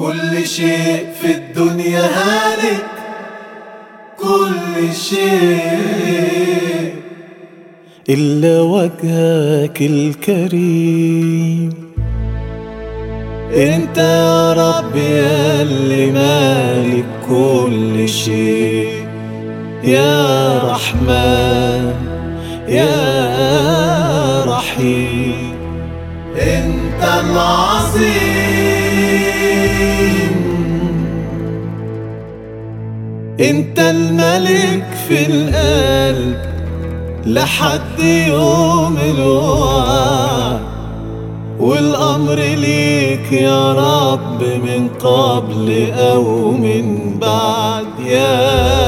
كل شيء في الدنيا هالك. كل شيء. إلا وجهك الكريم. أنت يا رب يا اللي مالك كل شيء. يا رحمن يا رحيم. أنت العظيم. انت الملك في القلب لحد يوم الوعد والأمر ليك يا رب من قبل أو من بعد. يا باقي